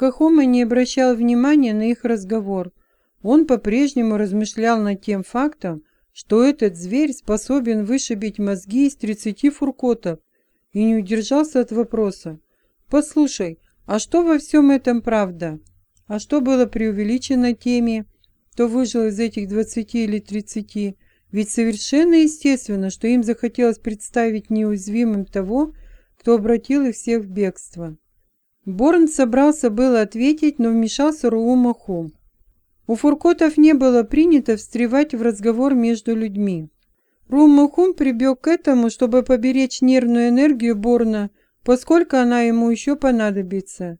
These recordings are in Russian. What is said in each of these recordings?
Кахома не обращал внимания на их разговор. Он по-прежнему размышлял над тем фактом, что этот зверь способен вышибить мозги из тридцати фуркотов, и не удержался от вопроса. «Послушай, а что во всем этом правда? А что было преувеличено теми, кто выжил из этих двадцати или тридцати? Ведь совершенно естественно, что им захотелось представить неуязвимым того, кто обратил их всех в бегство». Борн собрался было ответить, но вмешался Руума Хум. У фуркотов не было принято встревать в разговор между людьми. Румахун прибег к этому, чтобы поберечь нервную энергию Борна, поскольку она ему еще понадобится.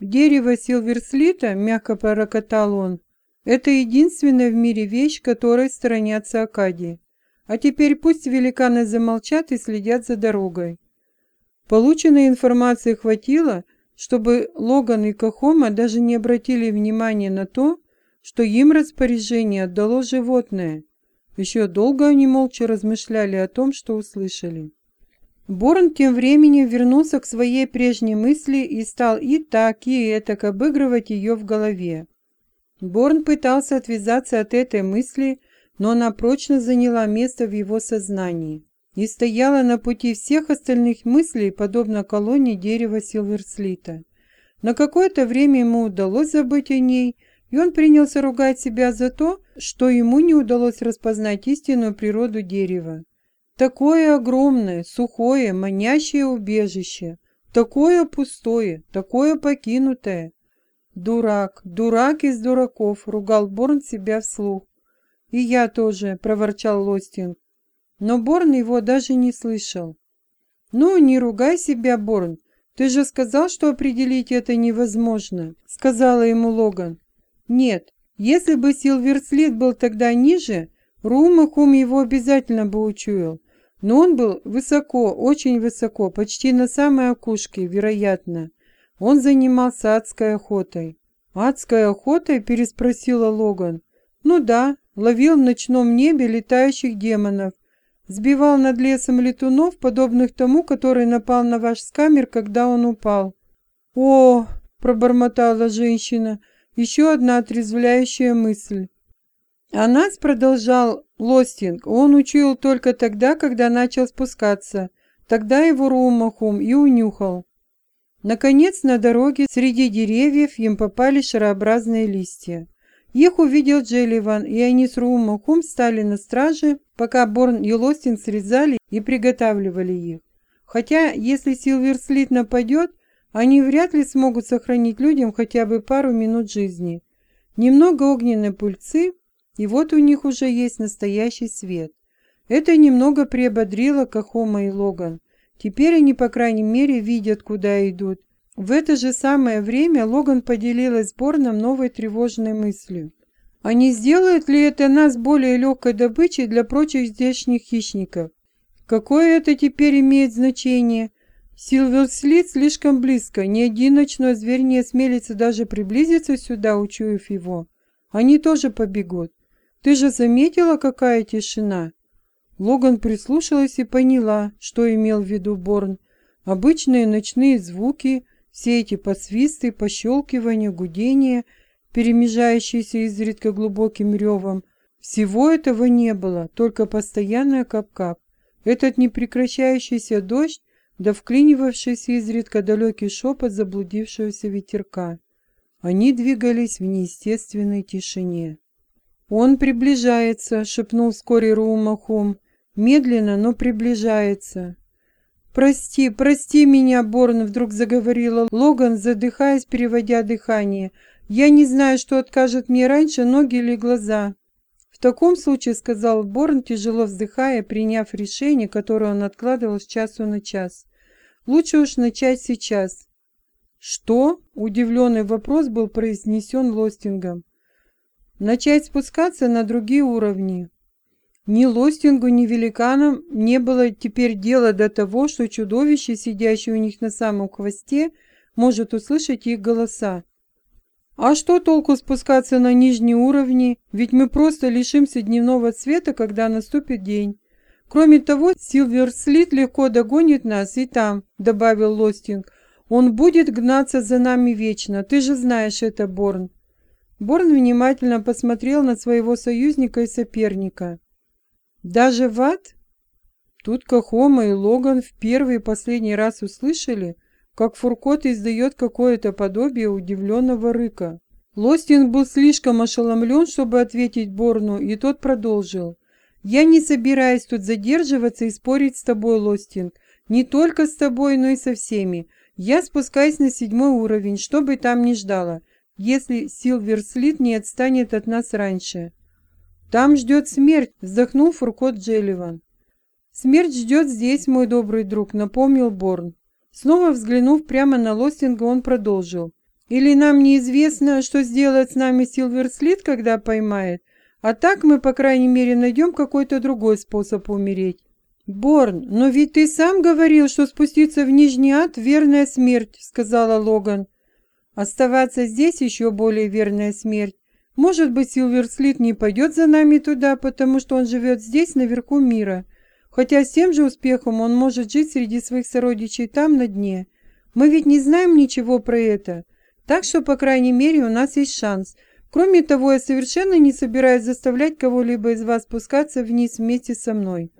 «Дерево Силверслита», — мягко пророкотал он, — «это единственная в мире вещь, которой сторонятся Акадии. А теперь пусть великаны замолчат и следят за дорогой». Полученной информации хватило, чтобы Логан и Кахома даже не обратили внимания на то, что им распоряжение отдало животное. Еще долго они молча размышляли о том, что услышали. Борн тем временем вернулся к своей прежней мысли и стал и так, и этак обыгрывать ее в голове. Борн пытался отвязаться от этой мысли, но она прочно заняла место в его сознании и стояла на пути всех остальных мыслей, подобно колонне дерева Силверслита. На какое-то время ему удалось забыть о ней, и он принялся ругать себя за то, что ему не удалось распознать истинную природу дерева. Такое огромное, сухое, манящее убежище, такое пустое, такое покинутое. Дурак, дурак из дураков, ругал Борн себя вслух. И я тоже, проворчал Лостинг. Но Борн его даже не слышал. Ну, не ругай себя, Борн. Ты же сказал, что определить это невозможно, сказала ему Логан. Нет, если бы Силверслит был тогда ниже, Румахум его обязательно бы учуял. Но он был высоко, очень высоко, почти на самой окушке, вероятно. Он занимался адской охотой. «Адской охотой?» – переспросила Логан. «Ну да, ловил в ночном небе летающих демонов. Сбивал над лесом летунов, подобных тому, который напал на ваш скамер, когда он упал». «О!» – пробормотала женщина – еще одна отрезвляющая мысль. А нас продолжал Лостинг. Он учуял только тогда, когда начал спускаться. Тогда его Румахум и унюхал. Наконец, на дороге среди деревьев им попали шарообразные листья. Их увидел Джелливан, и они с Румахум стали на страже, пока Борн и Лостинг срезали и приготавливали их. Хотя, если Силверслит нападет, они вряд ли смогут сохранить людям хотя бы пару минут жизни. Немного огненной пыльцы, и вот у них уже есть настоящий свет. Это немного приободрило Кахома и Логан. Теперь они, по крайней мере, видят, куда идут. В это же самое время Логан поделилась с Борном новой тревожной мыслью. А не сделает ли это нас более легкой добычей для прочих здешних хищников? Какое это теперь имеет значение? Силверслит слишком близко, ни один ночной зверь не осмелится даже приблизиться сюда, учуяв его. Они тоже побегут. Ты же заметила, какая тишина?» Логан прислушалась и поняла, что имел в виду Борн. Обычные ночные звуки, все эти посвисты, пощелкивания, гудения, перемежающиеся изредка глубоким ревом. Всего этого не было, только постоянная кап-кап. Этот непрекращающийся дождь да вклинивавшийся изредка далекий шепот заблудившегося ветерка. Они двигались в неестественной тишине. «Он приближается», — шепнул вскоре Руумахом. «Медленно, но приближается». «Прости, прости меня, Борн», — вдруг заговорила Логан, задыхаясь, переводя дыхание. «Я не знаю, что откажет мне раньше, ноги или глаза». «В таком случае», — сказал Борн, тяжело вздыхая, приняв решение, которое он откладывал с часу на час, — «лучше уж начать сейчас». «Что?» — удивленный вопрос был произнесен Лостингом. «Начать спускаться на другие уровни». Ни Лостингу, ни великанам не было теперь дела до того, что чудовище, сидящее у них на самом хвосте, может услышать их голоса. А что толку спускаться на нижние уровни, ведь мы просто лишимся дневного света, когда наступит день. Кроме того, Силверслит легко догонит нас и там, добавил Лостинг. Он будет гнаться за нами вечно, ты же знаешь это, Борн. Борн внимательно посмотрел на своего союзника и соперника. «Даже в ад?» Тут Кахома и Логан в первый и последний раз услышали, как Фуркот издает какое-то подобие удивленного рыка. Лостин был слишком ошеломлен, чтобы ответить Борну, и тот продолжил. «Я не собираюсь тут задерживаться и спорить с тобой, Лостин. Не только с тобой, но и со всеми. Я спускаюсь на седьмой уровень, что бы там ни ждало если Силверслит не отстанет от нас раньше. Там ждет смерть, вздохнул Фуркот Джелливан. Смерть ждет здесь, мой добрый друг, напомнил Борн. Снова взглянув прямо на Лостинга, он продолжил. Или нам неизвестно, что сделает с нами Силверслит, когда поймает, а так мы, по крайней мере, найдем какой-то другой способ умереть. Борн, но ведь ты сам говорил, что спуститься в Нижний ад — верная смерть, сказала Логан. Оставаться здесь еще более верная смерть. Может быть, Силверслит не пойдет за нами туда, потому что он живет здесь, наверху мира. Хотя с тем же успехом он может жить среди своих сородичей там, на дне. Мы ведь не знаем ничего про это. Так что, по крайней мере, у нас есть шанс. Кроме того, я совершенно не собираюсь заставлять кого-либо из вас спускаться вниз вместе со мной.